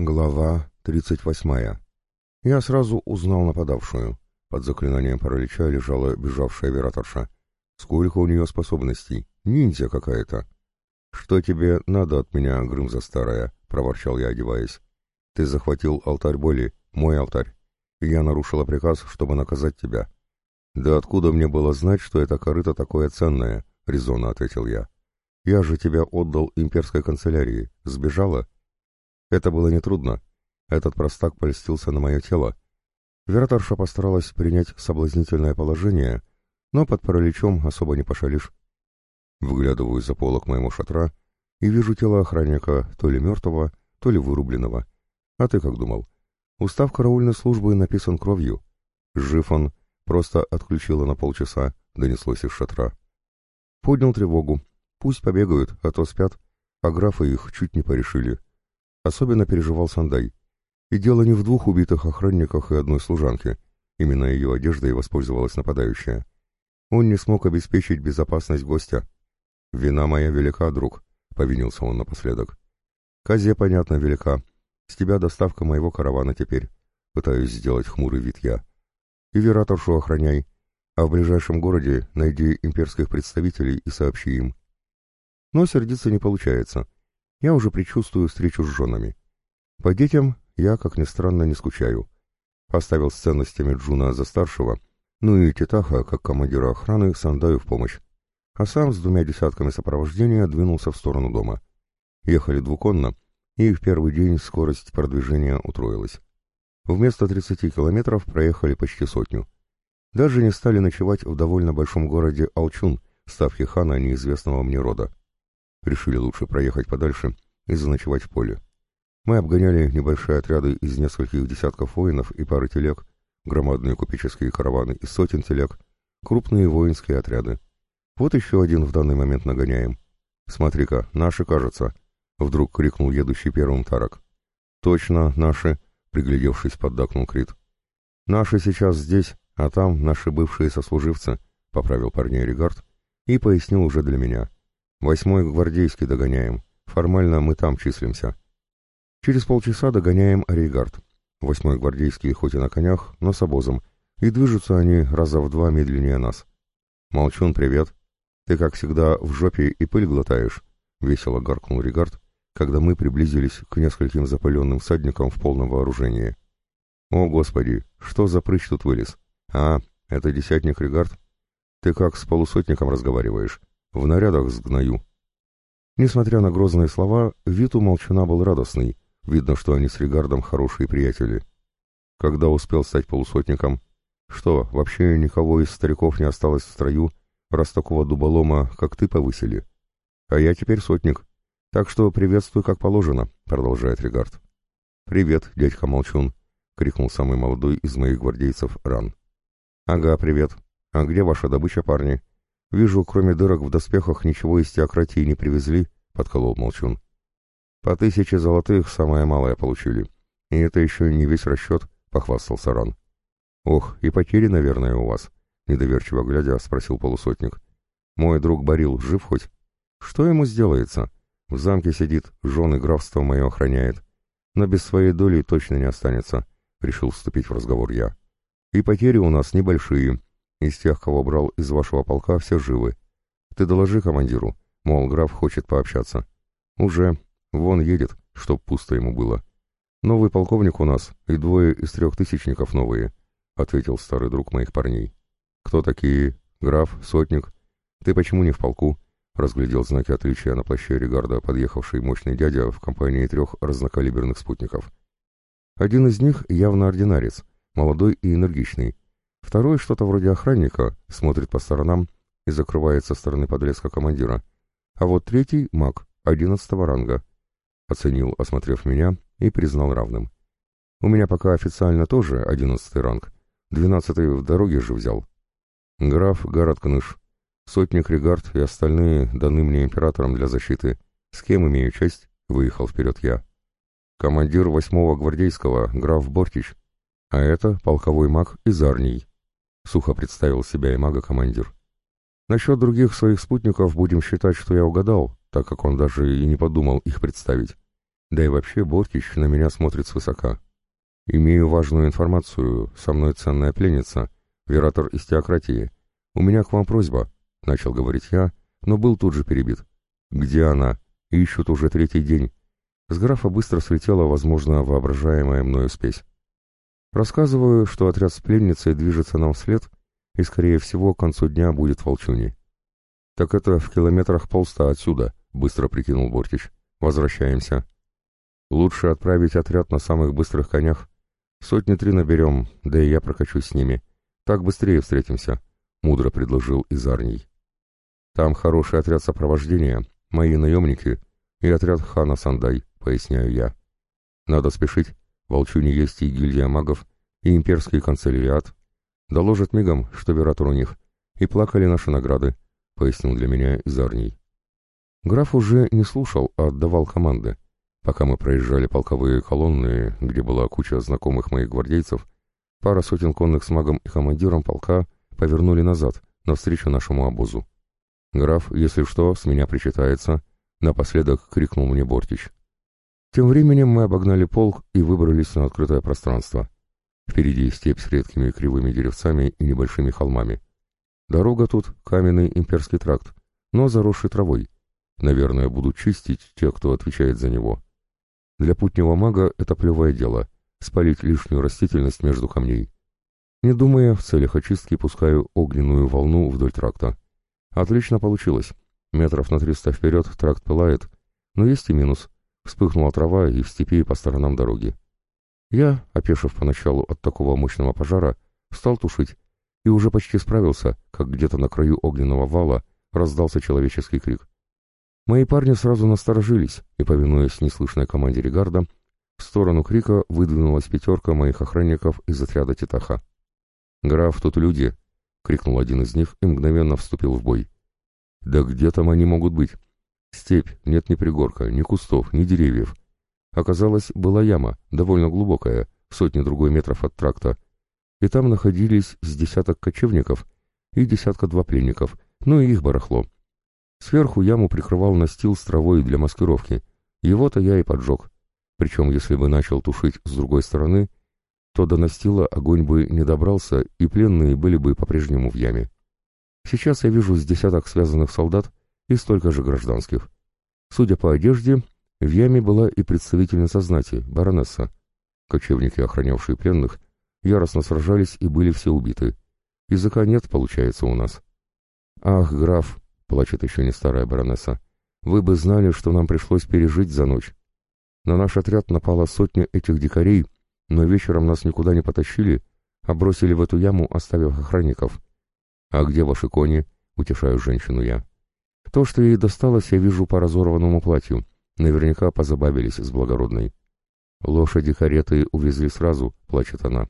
Глава 38. Я сразу узнал нападавшую. Под заклинанием паралича лежала бежавшая вераторша. Сколько у нее способностей? Ниндзя какая-то. «Что тебе надо от меня, Грымза старая?» — проворчал я, одеваясь. «Ты захватил алтарь боли, мой алтарь, я нарушила приказ, чтобы наказать тебя». «Да откуда мне было знать, что это корыто такое ценное?» — резонно ответил я. «Я же тебя отдал имперской канцелярии. Сбежала?» Это было нетрудно. Этот простак польстился на мое тело. Вераторша постаралась принять соблазнительное положение, но под параличом особо не пошалишь. Выглядываю за полок моего шатра и вижу тело охранника, то ли мертвого, то ли вырубленного. А ты как думал? Устав караульной службы написан кровью. Жив он, просто отключила на полчаса, донеслось из шатра. Поднял тревогу. Пусть побегают, а то спят, а графы их чуть не порешили. Особенно переживал Сандай. И дело не в двух убитых охранниках и одной служанке. Именно ее одеждой воспользовалась нападающая. Он не смог обеспечить безопасность гостя. «Вина моя велика, друг», — повинился он напоследок. «Казе, понятно, велика. С тебя доставка моего каравана теперь. Пытаюсь сделать хмурый вид я. И вераторшу охраняй, а в ближайшем городе найди имперских представителей и сообщи им. Но сердиться не получается я уже предчувствую встречу с женами. По детям я, как ни странно, не скучаю. Оставил с ценностями Джуна за старшего, ну и Титаха, как командира охраны, Сандаю в помощь. А сам с двумя десятками сопровождения двинулся в сторону дома. Ехали двуконно, и в первый день скорость продвижения утроилась. Вместо 30 километров проехали почти сотню. Даже не стали ночевать в довольно большом городе Алчун, ставки хана неизвестного мне рода. Решили лучше проехать подальше и заночевать в поле. Мы обгоняли небольшие отряды из нескольких десятков воинов и пары телег, громадные купеческие караваны из сотен телег, крупные воинские отряды. Вот еще один в данный момент нагоняем. «Смотри-ка, наши, кажется!» — вдруг крикнул едущий первым Тарак. «Точно, наши!» — приглядевшись, поддакнул Крит. «Наши сейчас здесь, а там наши бывшие сослуживцы», — поправил парней Регард и пояснил уже для меня. Восьмой гвардейский догоняем. Формально мы там числимся. Через полчаса догоняем Оригард. Восьмой гвардейский хоть и на конях, но с обозом. И движутся они раза в два медленнее нас. Молчун, привет. Ты, как всегда, в жопе и пыль глотаешь. Весело гаркнул Ригард, когда мы приблизились к нескольким запаленным всадникам в полном вооружении. О, Господи, что за прыщ тут вылез? А, это десятник Ригард? Ты как с полусотником разговариваешь? В нарядах сгною. Несмотря на грозные слова, вид у молчана был радостный. Видно, что они с Ригардом хорошие приятели. Когда успел стать полусотником? Что, вообще никого из стариков не осталось в строю, раз такого дуболома, как ты, повысили? А я теперь сотник. Так что приветствуй как положено, продолжает Ригард. Привет, дядька Молчун, крикнул самый молодой из моих гвардейцев Ран. Ага, привет. А где ваша добыча, парни? Вижу, кроме дырок в доспехах ничего из теократии не привезли, — подколол Молчун. По тысяче золотых самое малое получили. И это еще не весь расчет, — похвастался Ран. Ох, и потери, наверное, у вас, — недоверчиво глядя, спросил полусотник. Мой друг Борил жив хоть? Что ему сделается? В замке сидит, жены графства мое охраняет. Но без своей доли точно не останется, — решил вступить в разговор я. И потери у нас небольшие, из тех, кого брал из вашего полка, все живы. Ты доложи командиру, мол, граф хочет пообщаться. Уже. Вон едет, чтоб пусто ему было. Новый полковник у нас и двое из трех тысячников новые, — ответил старый друг моих парней. Кто такие? Граф, сотник? Ты почему не в полку? — разглядел знаки отличия на плаще Регарда, подъехавший мощный дядя в компании трех разнокалиберных спутников. Один из них явно ординарец, молодой и энергичный, Второй что-то вроде охранника, смотрит по сторонам и закрывает со стороны подлеска командира. А вот третий — маг, одиннадцатого ранга. Оценил, осмотрев меня, и признал равным. У меня пока официально тоже одиннадцатый ранг. Двенадцатый в дороге же взял. Граф Гарат сотник Регард и остальные даны мне императором для защиты. С кем имею честь? Выехал вперед я. Командир восьмого гвардейского, граф Бортич. А это полковой маг Изарний сухо представил себя и мага-командир. Насчет других своих спутников будем считать, что я угадал, так как он даже и не подумал их представить. Да и вообще Бортич на меня смотрит свысока. Имею важную информацию, со мной ценная пленница, вератор из теократии. У меня к вам просьба, — начал говорить я, но был тут же перебит. Где она? Ищут уже третий день. С графа быстро слетела, возможно, воображаемая мною спесь. Рассказываю, что отряд с пленницей движется нам вслед, и, скорее всего, к концу дня будет в Волчуне. «Так это в километрах полста отсюда», — быстро прикинул Бортич. «Возвращаемся». «Лучше отправить отряд на самых быстрых конях. Сотни три наберем, да и я прокачусь с ними. Так быстрее встретимся», — мудро предложил Изарний. «Там хороший отряд сопровождения, мои наемники и отряд хана Сандай», — поясняю я. «Надо спешить. В есть и гильдия магов, и имперский канцеляриат. Доложат мигом, что Вератор у них. И плакали наши награды», — пояснил для меня Изарний. Граф уже не слушал, а отдавал команды. Пока мы проезжали полковые колонны, где была куча знакомых моих гвардейцев, пара сотен конных с магом и командиром полка повернули назад, навстречу нашему обозу. «Граф, если что, с меня причитается», — напоследок крикнул мне Бортич. Тем временем мы обогнали полк и выбрались на открытое пространство. Впереди степь с редкими кривыми деревцами и небольшими холмами. Дорога тут — каменный имперский тракт, но заросший травой. Наверное, будут чистить те, кто отвечает за него. Для путнего мага это плевое дело — спалить лишнюю растительность между камней. Не думая, в целях очистки пускаю огненную волну вдоль тракта. Отлично получилось. Метров на триста вперед тракт пылает, но есть и минус — Вспыхнула трава и в степи по сторонам дороги. Я, опешив поначалу от такого мощного пожара, стал тушить и уже почти справился, как где-то на краю огненного вала раздался человеческий крик. Мои парни сразу насторожились, и, повинуясь неслышной команде Регарда, в сторону крика выдвинулась пятерка моих охранников из отряда Титаха. «Граф, тут люди!» — крикнул один из них и мгновенно вступил в бой. «Да где там они могут быть?» Степь, нет ни пригорка, ни кустов, ни деревьев. Оказалось, была яма, довольно глубокая, сотни другой метров от тракта. И там находились с десяток кочевников и десятка-два пленников, ну и их барахло. Сверху яму прикрывал настил с травой для маскировки. Его-то я и поджег. Причем, если бы начал тушить с другой стороны, то до настила огонь бы не добрался, и пленные были бы по-прежнему в яме. Сейчас я вижу с десяток связанных солдат, и столько же гражданских. Судя по одежде, в яме была и представительница знати, баронесса. Кочевники, охранявшие пленных, яростно сражались и были все убиты. Языка нет, получается, у нас. «Ах, граф!» — плачет еще не старая баронесса. «Вы бы знали, что нам пришлось пережить за ночь. На наш отряд напала сотня этих дикарей, но вечером нас никуда не потащили, а бросили в эту яму, оставив охранников. А где ваши кони?» — утешаю женщину я. То, что ей досталось, я вижу по разорванному платью. Наверняка позабавились с благородной. Лошади кареты увезли сразу, плачет она.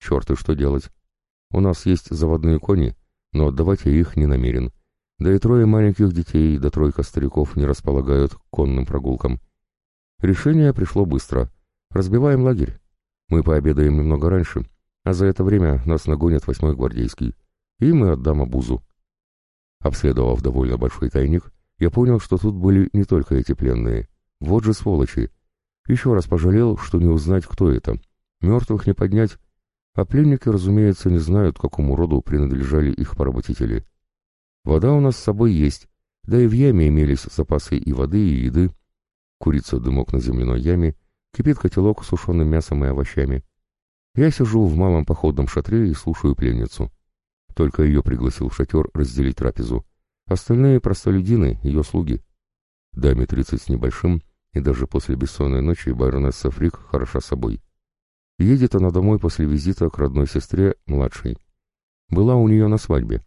Черт, и что делать? У нас есть заводные кони, но отдавать я их не намерен. Да и трое маленьких детей, да тройка стариков не располагают конным прогулкам. Решение пришло быстро. Разбиваем лагерь. Мы пообедаем немного раньше, а за это время нас нагонят восьмой гвардейский. И мы отдам обузу. Обследовав довольно большой тайник, я понял, что тут были не только эти пленные. Вот же сволочи. Еще раз пожалел, что не узнать, кто это. Мертвых не поднять, а пленники, разумеется, не знают, какому роду принадлежали их поработители. Вода у нас с собой есть, да и в яме имелись запасы и воды, и еды. Курица дымок на земляной яме, кипит котелок с сушеным мясом и овощами. Я сижу в малом походном шатре и слушаю пленницу. Только ее пригласил в шатер разделить трапезу. Остальные простолюдины, ее слуги. Даме тридцать с небольшим, и даже после бессонной ночи баронесса Фрик хороша собой. Едет она домой после визита к родной сестре, младшей. Была у нее на свадьбе.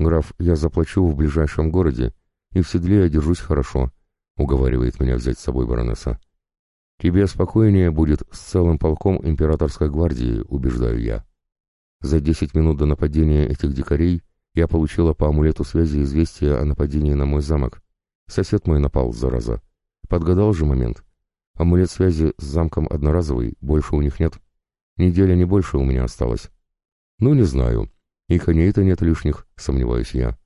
«Граф, я заплачу в ближайшем городе, и в седле я держусь хорошо», — уговаривает меня взять с собой баронесса. «Тебе спокойнее будет с целым полком императорской гвардии», — убеждаю я. За десять минут до нападения этих дикарей я получила по амулету связи известие о нападении на мой замок. Сосед мой напал, зараза. Подгадал же момент. Амулет связи с замком одноразовый, больше у них нет. Неделя не больше у меня осталось. Ну, не знаю. И коней-то нет лишних, сомневаюсь я.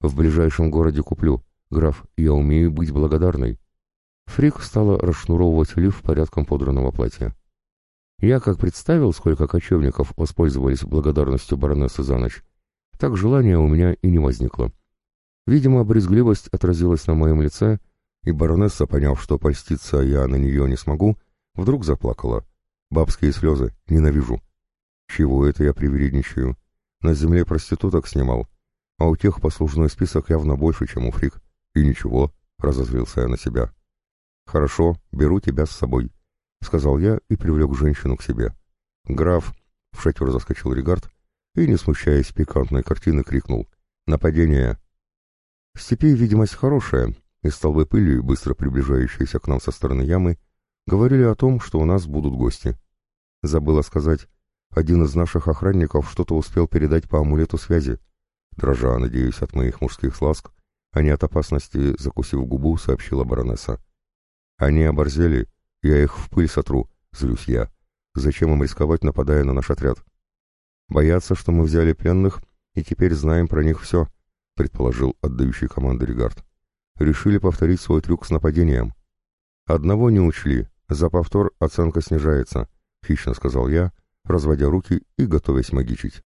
В ближайшем городе куплю. Граф, я умею быть благодарной. Фрик стала расшнуровывать лиф порядком подранного платья. Я как представил, сколько кочевников воспользовались благодарностью баронессы за ночь, так желания у меня и не возникло. Видимо, брезгливость отразилась на моем лице, и баронесса, поняв, что польститься я на нее не смогу, вдруг заплакала. Бабские слезы, ненавижу. Чего это я привередничаю? На земле проституток снимал, а у тех послужной список явно больше, чем у фрик. И ничего, разозлился я на себя. Хорошо, беру тебя с собой, сказал я и привлек женщину к себе. Граф, в шатер заскочил Регард и, не смущаясь пикантной картины, крикнул «Нападение!». В степи видимость хорошая, и столбы пыли, быстро приближающиеся к нам со стороны ямы, говорили о том, что у нас будут гости. Забыла сказать, один из наших охранников что-то успел передать по амулету связи. Дрожа, надеюсь, от моих мужских ласк, а не от опасности, закусив губу, сообщила баронесса. Они оборзели, я их в пыль сотру, злюсь я. Зачем им рисковать, нападая на наш отряд? Боятся, что мы взяли пленных и теперь знаем про них все, предположил отдающий команды Регард. Решили повторить свой трюк с нападением. Одного не учли, за повтор оценка снижается, хищно сказал я, разводя руки и готовясь магичить.